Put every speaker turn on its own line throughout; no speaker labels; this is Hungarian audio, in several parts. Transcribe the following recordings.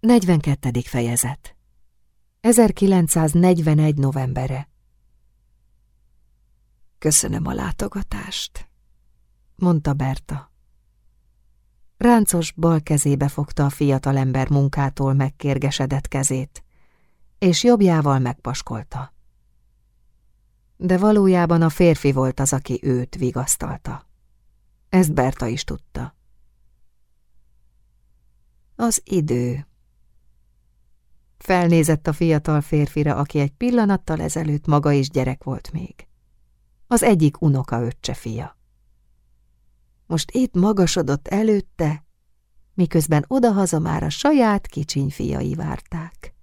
42. fejezet 1941. novembere Köszönöm a látogatást, mondta Berta. Ráncos bal kezébe fogta a fiatalember munkától megkérgesedett kezét, és jobbjával megpaskolta. De valójában a férfi volt az, aki őt vigasztalta. Ezt Berta is tudta. Az idő. Felnézett a fiatal férfira, aki egy pillanattal ezelőtt maga is gyerek volt még. Az egyik unoka öccse fia. Most itt magasodott előtte, miközben odahaza már a saját kicsiny fiai várták.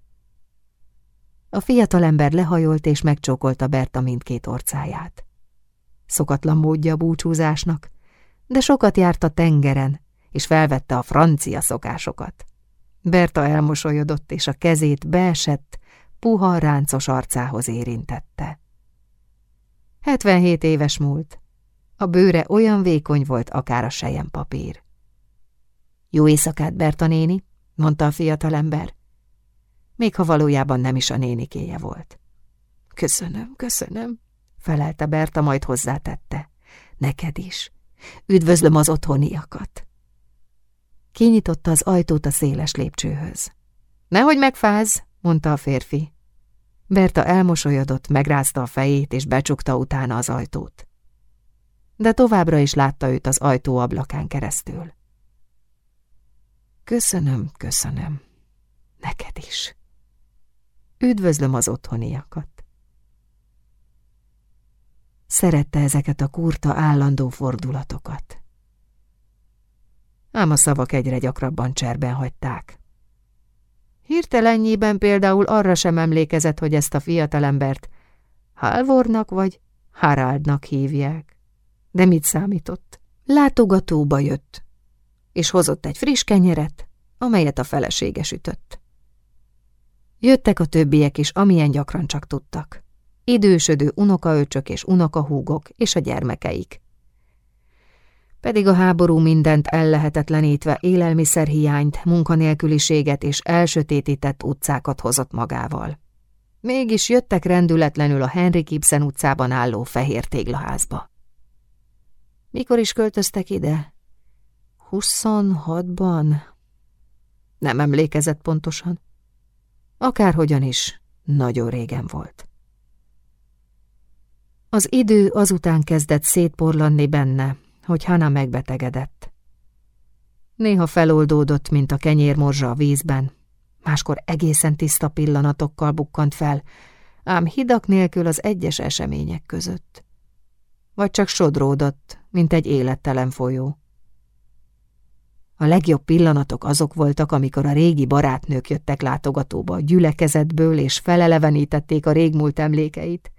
A fiatalember lehajolt és megcsókolta Berta mindkét orcáját. Szokatlan módja a búcsúzásnak, de sokat járt a tengeren, és felvette a francia szokásokat. Berta elmosolyodott, és a kezét beesett, puha, ráncos arcához érintette. 77 éves múlt. A bőre olyan vékony volt, akár a sejem papír. Jó éjszakát, Berta néni, mondta a fiatalember, még ha valójában nem is a nénikéje volt. Köszönöm, köszönöm, felelte Berta, majd hozzátette. Neked is. Üdvözlöm az otthoniakat. Kinyitotta az ajtót a széles lépcsőhöz. Nehogy megfáz, mondta a férfi. Berta elmosolyodott, megrázta a fejét, és becsukta utána az ajtót. De továbbra is látta őt az ajtó ablakán keresztül. Köszönöm, köszönöm. Neked is. Üdvözlöm az otthoniakat. Szerette ezeket a kurta állandó fordulatokat. Ám a szavak egyre gyakrabban cserben hagyták. Hirtelennyében például arra sem emlékezett, hogy ezt a fiatalembert Halvornak vagy Haraldnak hívják. De mit számított? Látogatóba jött, és hozott egy friss kenyeret, amelyet a felesége sütött. Jöttek a többiek is, amilyen gyakran csak tudtak. Idősödő unokaöcsök és unokahúgok és a gyermekeik. Pedig a háború mindent ellehetetlenítve élelmiszerhiányt, munkanélküliséget és elsötétített utcákat hozott magával. Mégis jöttek rendületlenül a Henry Gibson utcában álló fehér téglaházba. Mikor is költöztek ide? Huszonhatban? Nem emlékezett pontosan. Akárhogyan is, nagyon régen volt. Az idő azután kezdett szétporlanni benne, hogy Hana megbetegedett. Néha feloldódott, mint a kenyérmorzsa a vízben, máskor egészen tiszta pillanatokkal bukkant fel, ám hidak nélkül az egyes események között. Vagy csak sodródott, mint egy élettelen folyó. A legjobb pillanatok azok voltak, amikor a régi barátnők jöttek látogatóba a gyülekezetből, és felelevenítették a régmúlt emlékeit.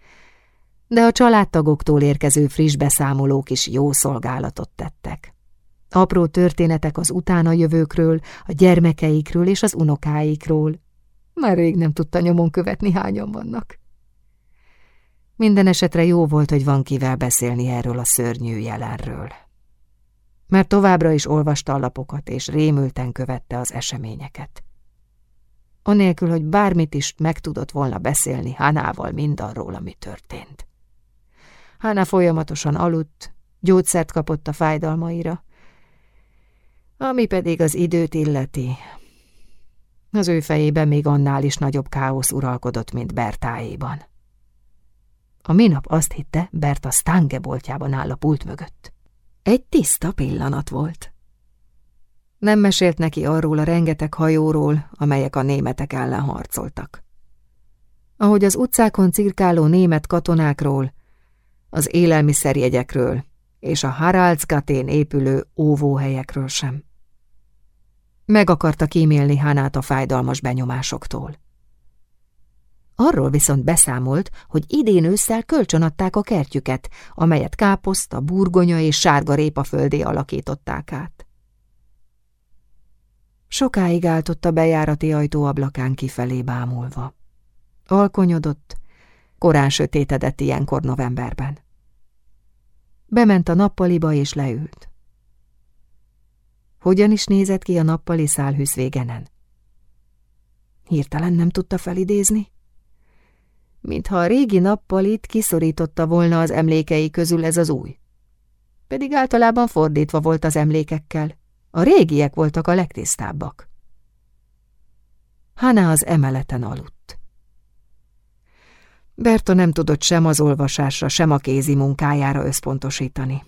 De a családtagoktól érkező friss beszámolók is jó szolgálatot tettek. Apró történetek az utána jövőkről, a gyermekeikről és az unokáikról. Már rég nem tudta nyomon követni, hányan vannak. Minden esetre jó volt, hogy van kivel beszélni erről a szörnyű jelenről mert továbbra is olvasta a lapokat, és rémülten követte az eseményeket. Anélkül, hogy bármit is meg tudott volna beszélni Hánával mindarról, ami történt. Hána folyamatosan aludt, gyógyszert kapott a fájdalmaira, ami pedig az időt illeti. Az ő fejében még annál is nagyobb káosz uralkodott, mint Bertáéban. A minap azt hitte, Berta Stange boltjában áll a pult mögött. Egy tiszta pillanat volt. Nem mesélt neki arról a rengeteg hajóról, amelyek a németek ellen harcoltak. Ahogy az utcákon cirkáló német katonákról, az élelmiszerjegyekről és a Haraldsgatén épülő óvóhelyekről sem. Meg akarta kímélni Hánát a fájdalmas benyomásoktól. Arról viszont beszámolt, hogy idén ősszel kölcsönadták a kertjüket, amelyet káposzta, burgonya és sárga répa földé alakították át. Sokáig áltott a bejárati ajtó ablakán kifelé bámulva. Alkonyodott, korán sötétedett ilyenkor novemberben. Bement a nappaliba és leült. Hogyan is nézett ki a nappali szálhűsz végenen? Hirtelen nem tudta felidézni. Mintha a régi nappalit kiszorította volna az emlékei közül ez az új. Pedig általában fordítva volt az emlékekkel. A régiek voltak a legtisztábbak. Hana az emeleten aludt. Berta nem tudott sem az olvasásra, sem a kézi munkájára összpontosítani.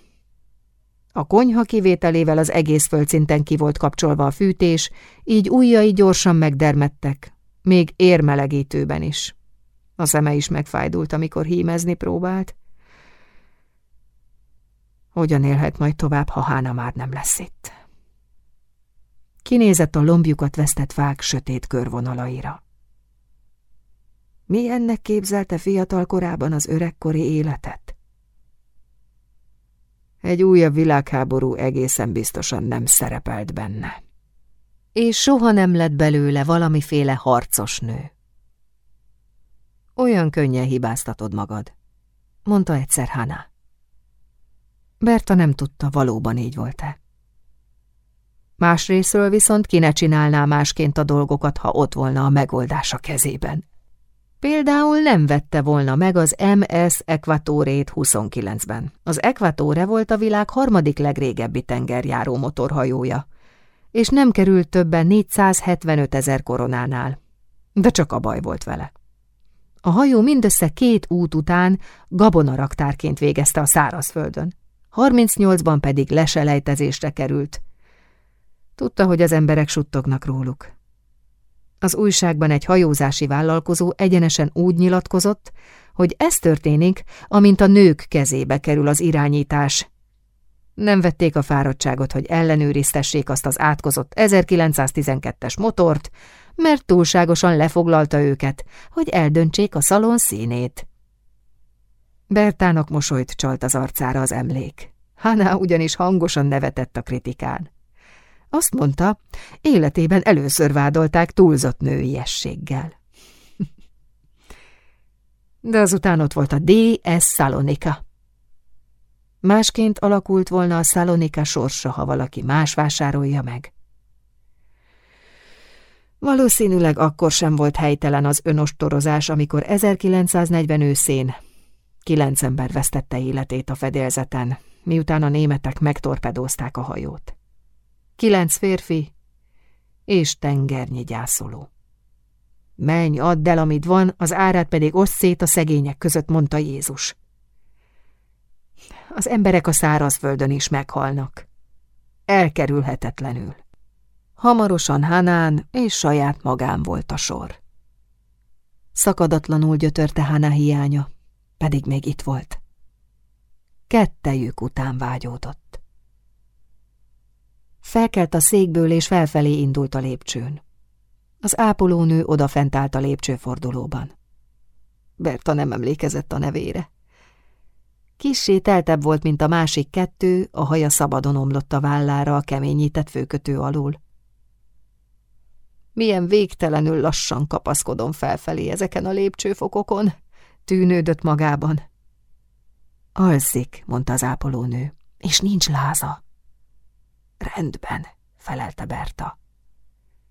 A konyha kivételével az egész földszinten ki volt kapcsolva a fűtés, így ujjai gyorsan megdermettek, még érmelegítőben is. A szeme is megfájdult, amikor hímezni próbált. Hogyan élhet majd tovább, ha Hána már nem lesz itt? Kinézett a lombjukat vesztett fák sötét körvonalaira. Mi ennek képzelte fiatal korában az öregkori életet? Egy újabb világháború egészen biztosan nem szerepelt benne. És soha nem lett belőle valamiféle harcos nő. Olyan könnyen hibáztatod magad, mondta egyszer Hana. Berta nem tudta, valóban így volt-e. Másrésztről viszont ki ne csinálná másként a dolgokat, ha ott volna a megoldás a kezében. Például nem vette volna meg az MS Equatorét 29-ben. Az Equatore volt a világ harmadik legrégebbi tengerjáró motorhajója, és nem került többen 475 ezer koronánál. De csak a baj volt vele. A hajó mindössze két út után gabonaraktárként végezte a szárazföldön. 38-ban pedig leselejtezésre került. Tudta, hogy az emberek suttognak róluk. Az újságban egy hajózási vállalkozó egyenesen úgy nyilatkozott, hogy ez történik, amint a nők kezébe kerül az irányítás. Nem vették a fáradtságot, hogy ellenőriztessék azt az átkozott 1912-es motort, mert túlságosan lefoglalta őket, hogy eldöntsék a szalon színét. Bertának mosolyt csalt az arcára az emlék. Hana ugyanis hangosan nevetett a kritikán. Azt mondta, életében először vádolták túlzott nőiességgel. De azután ott volt a D.S. Salonika. Másként alakult volna a Salonika sorsa, ha valaki más vásárolja meg. Valószínűleg akkor sem volt helytelen az önostorozás, amikor 1940 őszén kilenc ember vesztette életét a fedélzeten, miután a németek megtorpedózták a hajót. Kilenc férfi és tengernyi gyászoló. Menj, add el, amit van, az árát pedig oszd szét a szegények között, mondta Jézus. Az emberek a szárazföldön is meghalnak. Elkerülhetetlenül. Hamarosan Hanán és saját magán volt a sor. Szakadatlanul gyötörte Hana hiánya, pedig még itt volt. Kettejük után vágyódott. Felkelt a székből, és felfelé indult a lépcsőn. Az ápolónő odafent állt a lépcsőfordulóban. Berta nem emlékezett a nevére. Kissé teltebb volt, mint a másik kettő, a haja szabadon omlott a vállára a keményített főkötő alul. Milyen végtelenül lassan kapaszkodom felfelé ezeken a lépcsőfokokon, tűnődött magában. Alszik, mondta az ápolónő, és nincs láza. Rendben, felelte Berta.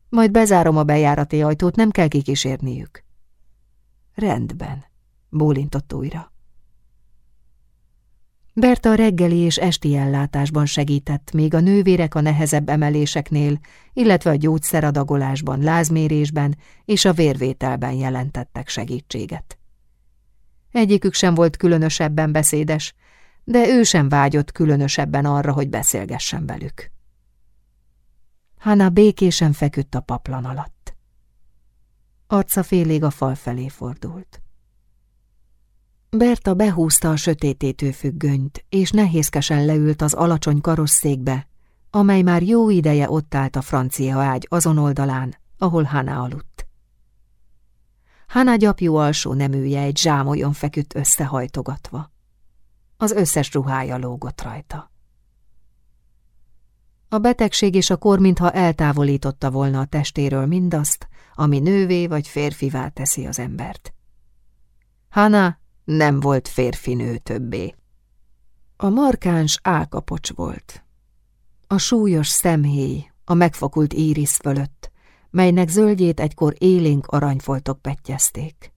Majd bezárom a bejárati ajtót, nem kell kikísérniük. Rendben, bólintott újra. Berta reggeli és esti ellátásban segített, még a nővérek a nehezebb emeléseknél, illetve a gyógyszeradagolásban, lázmérésben és a vérvételben jelentettek segítséget. Egyikük sem volt különösebben beszédes, de ő sem vágyott különösebben arra, hogy beszélgessen velük. Hanna békésen feküdt a paplan alatt. Arca félig a fal felé fordult. Berta behúzta a sötétítő függönyt, és nehézkesen leült az alacsony karosszékbe, amely már jó ideje ott állt a francia ágy azon oldalán, ahol Hanna aludt. Hanna gyapjú alsó neműje egy zsámolyon feküdt összehajtogatva. Az összes ruhája lógott rajta. A betegség és a kor mintha eltávolította volna a testéről mindazt, ami nővé vagy férfivá teszi az embert. Hana nem volt férfinő többé. A markáns álkapocs volt. A súlyos szemhéj, a megfakult íris fölött, melynek zöldjét egykor élénk aranyfoltok pettyezték.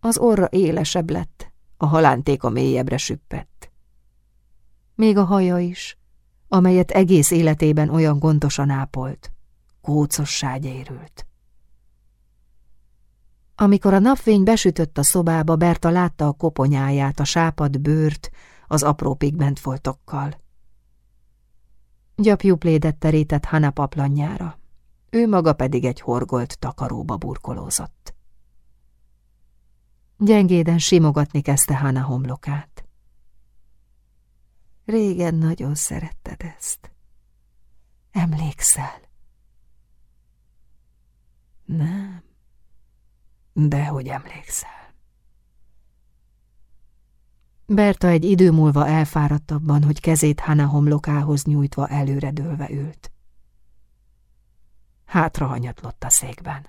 Az orra élesebb lett, a halántéka mélyebbre süppett. Még a haja is, amelyet egész életében olyan gondosan ápolt, kócossá gyérült. Amikor a napfény besütött a szobába, Berta látta a koponyáját, a sápad bőrt, az apró pigmentfoltokkal. Gyapjú plédet terített Hana paplanjára, ő maga pedig egy horgolt takaróba burkolózott. Gyengéden simogatni kezdte Hana homlokát. Régen nagyon szeretted ezt. Emlékszel? Nem. Dehogy emlékszel. Berta egy idő múlva elfáradtabban, hogy kezét Hana homlokához nyújtva előredőlve ült. Hátra hanyatlott a székben.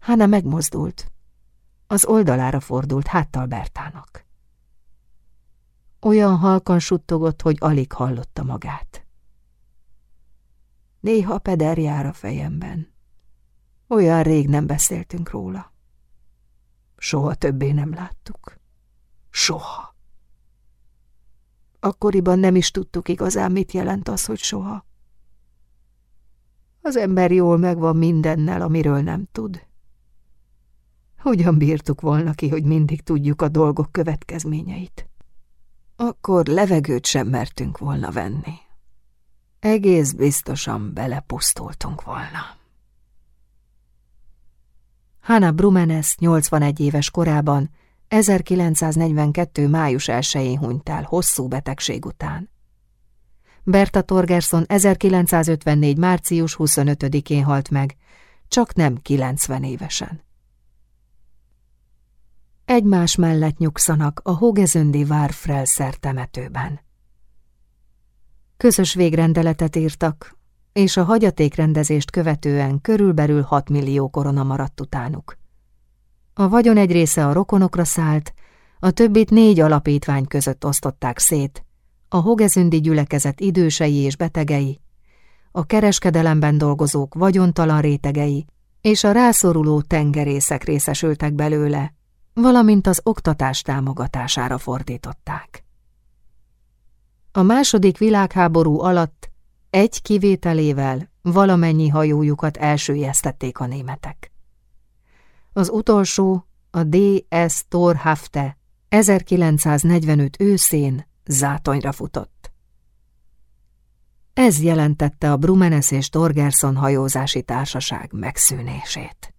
Hana megmozdult. Az oldalára fordult háttal Bertának. Olyan halkan suttogott, hogy alig hallotta magát. Néha peder jár a fejemben. Olyan rég nem beszéltünk róla. Soha többé nem láttuk. Soha. Akkoriban nem is tudtuk igazán, mit jelent az, hogy soha. Az ember jól megvan mindennel, amiről nem tud. Hogyan bírtuk volna ki, hogy mindig tudjuk a dolgok következményeit? Akkor levegőt sem mertünk volna venni. Egész biztosan belepusztultunk volna. Hanna Brumenes 81 éves korában 1942. május 1-én hunyt el hosszú betegség után. Berta Torgerson 1954. március 25-én halt meg, csak nem 90 évesen. Egymás mellett nyugszanak a Hogezöndi Várfrelszer temetőben. Közös végrendeletet írtak, és a hagyatékrendezést követően körülbelül 6 millió korona maradt utánuk. A vagyon egy része a rokonokra szállt, a többit négy alapítvány között osztották szét, a Hogezündi gyülekezet idősei és betegei, a kereskedelemben dolgozók vagyontalan rétegei és a rászoruló tengerészek részesültek belőle, valamint az oktatás támogatására fordították. A második világháború alatt egy kivételével valamennyi hajójukat elsőjeztették a németek. Az utolsó, a D.S. Torhafte 1945 őszén zátonyra futott. Ez jelentette a Brumenes és Torgerson hajózási társaság megszűnését.